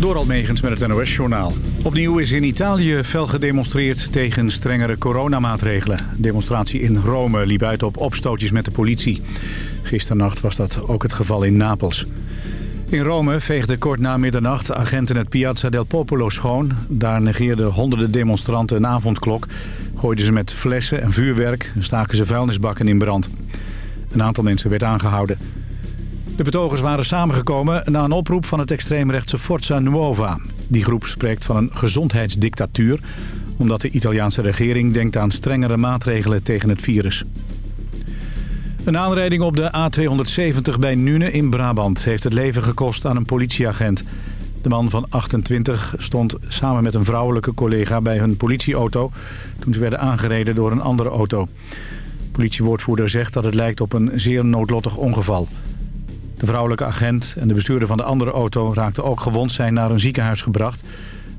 Door Almegens met het NOS-journaal. Opnieuw is in Italië fel gedemonstreerd tegen strengere coronamaatregelen. De demonstratie in Rome liep uit op opstootjes met de politie. Gisternacht was dat ook het geval in Napels. In Rome veegden kort na middernacht agenten het Piazza del Popolo schoon. Daar negeerden honderden demonstranten een avondklok. Gooiden ze met flessen en vuurwerk en staken ze vuilnisbakken in brand. Een aantal mensen werd aangehouden. De betogers waren samengekomen na een oproep van het extreemrechtse Forza Nuova. Die groep spreekt van een gezondheidsdictatuur... omdat de Italiaanse regering denkt aan strengere maatregelen tegen het virus. Een aanrijding op de A270 bij Nune in Brabant... heeft het leven gekost aan een politieagent. De man van 28 stond samen met een vrouwelijke collega bij hun politieauto... toen ze werden aangereden door een andere auto. politiewoordvoerder zegt dat het lijkt op een zeer noodlottig ongeval... De vrouwelijke agent en de bestuurder van de andere auto raakten ook gewond zijn naar een ziekenhuis gebracht.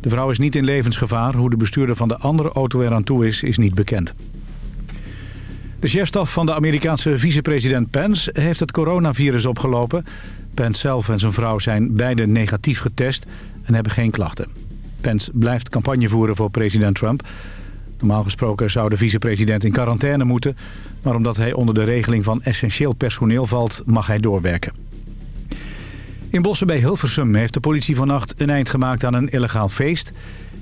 De vrouw is niet in levensgevaar. Hoe de bestuurder van de andere auto eraan toe is, is niet bekend. De chefstaf van de Amerikaanse vicepresident Pence heeft het coronavirus opgelopen. Pence zelf en zijn vrouw zijn beide negatief getest en hebben geen klachten. Pence blijft campagne voeren voor president Trump. Normaal gesproken zou de vicepresident in quarantaine moeten... maar omdat hij onder de regeling van essentieel personeel valt, mag hij doorwerken. In bossen bij Hilversum heeft de politie vannacht een eind gemaakt aan een illegaal feest.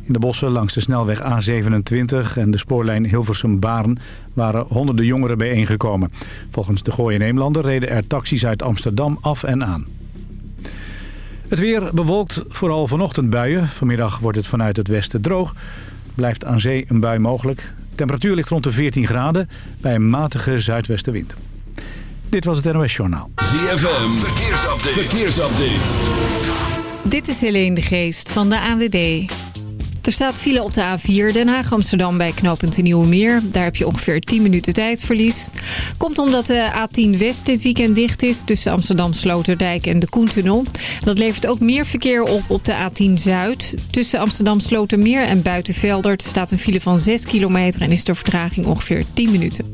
In de bossen langs de snelweg A27 en de spoorlijn Hilversum-Baren waren honderden jongeren bijeengekomen. Volgens de Gooi en Eemlander reden er taxis uit Amsterdam af en aan. Het weer bewolkt, vooral vanochtend buien. Vanmiddag wordt het vanuit het westen droog. Blijft aan zee een bui mogelijk. Temperatuur ligt rond de 14 graden bij een matige zuidwestenwind. Dit was het NOS Journaal. ZFM, verkeersupdate. verkeersupdate. Dit is Helene de Geest van de ANWB. Er staat file op de A4 Den Haag-Amsterdam bij knooppunt Nieuwe Meer. Daar heb je ongeveer 10 minuten tijdverlies. Komt omdat de A10 West dit weekend dicht is... tussen Amsterdam-Sloterdijk en de Koentunnel. Dat levert ook meer verkeer op op de A10 Zuid. Tussen Amsterdam-Slotermeer en Buitenveldert staat een file van 6 kilometer... en is de vertraging ongeveer 10 minuten.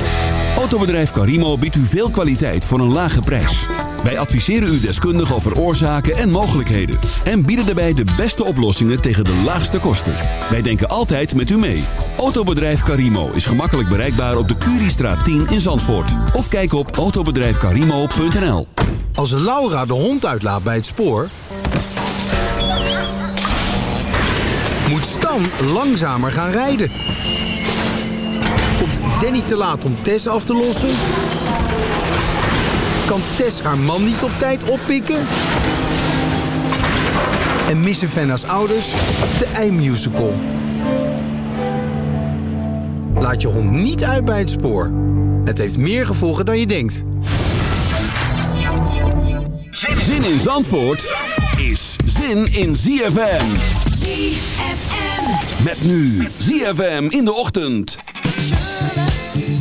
Autobedrijf Carimo biedt u veel kwaliteit voor een lage prijs. Wij adviseren u deskundig over oorzaken en mogelijkheden. En bieden daarbij de beste oplossingen tegen de laagste kosten. Wij denken altijd met u mee. Autobedrijf Carimo is gemakkelijk bereikbaar op de Curiestraat 10 in Zandvoort. Of kijk op autobedrijfcarimo.nl Als Laura de hond uitlaat bij het spoor... moet Stan langzamer gaan rijden. Komt Danny te laat om Tess af te lossen? Kan Tess haar man niet op tijd oppikken? En missen Fenna's ouders de eindmusical? Laat je hond niet uit bij het spoor. Het heeft meer gevolgen dan je denkt. Zin in Zandvoort is zin in ZFM. ZFM. Met nu ZFM in de ochtend. should.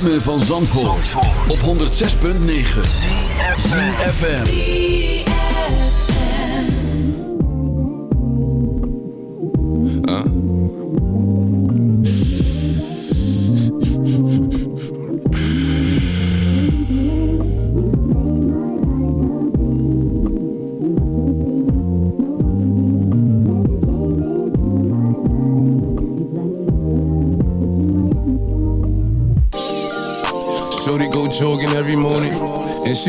Ritme van Zandvoort, op 106.9 CFFM uh.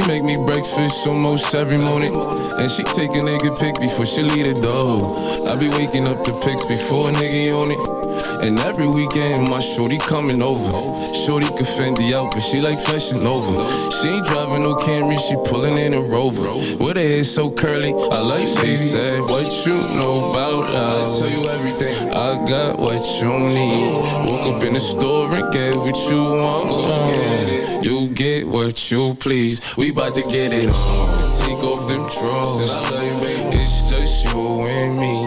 Make me breakfast almost every morning. And she take a nigga pic before she leave the door. I be waking up the pics before a nigga on it. And every weekend, my shorty coming over. Shorty can Fendi out, but she like fashion over. She ain't driving no Camry, she pulling in a Rover. With her hair so curly, I like she said, What you know about us? I tell you everything. I got what you need. Woke up in the store and get what you want. Get you get what you please. We bout to get it on. Take off them drawers. It's just you and me.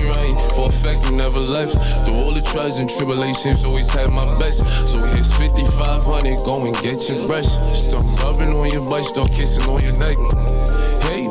right, for a fact you never left. Through all the trials and tribulations, always had my best. So here's 5500, go and get your brush. Start rubbing on your butt, start kissing on your neck. Hey,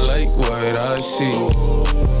what I see.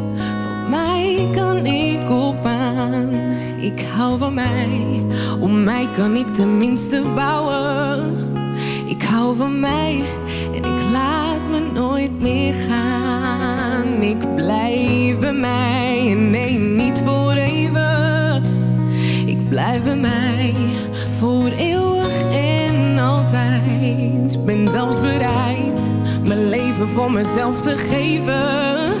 mij kan ik op aan. Ik hou van mij, om mij kan ik tenminste bouwen. Ik hou van mij en ik laat me nooit meer gaan. Ik blijf bij mij en neem niet voor eeuwig. Ik blijf bij mij voor eeuwig en altijd. Ben zelfs bereid mijn leven voor mezelf te geven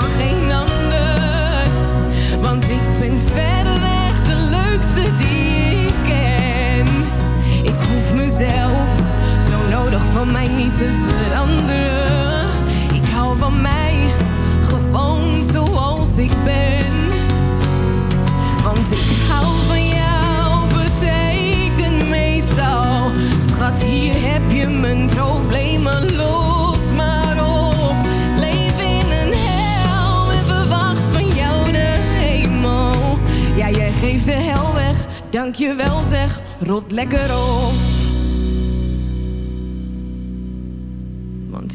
mij niet te veranderen. Ik hou van mij gewoon zoals ik ben. Want ik hou van jou, betekent meestal. Schat, hier heb je mijn problemen los maar op. Leef in een hel en verwacht van jou de hemel. Ja, jij geeft de hel weg, dank je wel zeg, rot lekker op.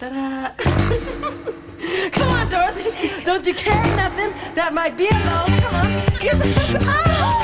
Ta-da! Come on, Dorothy. Don't you carry nothing that might be a load? Come on. Yes. Oh!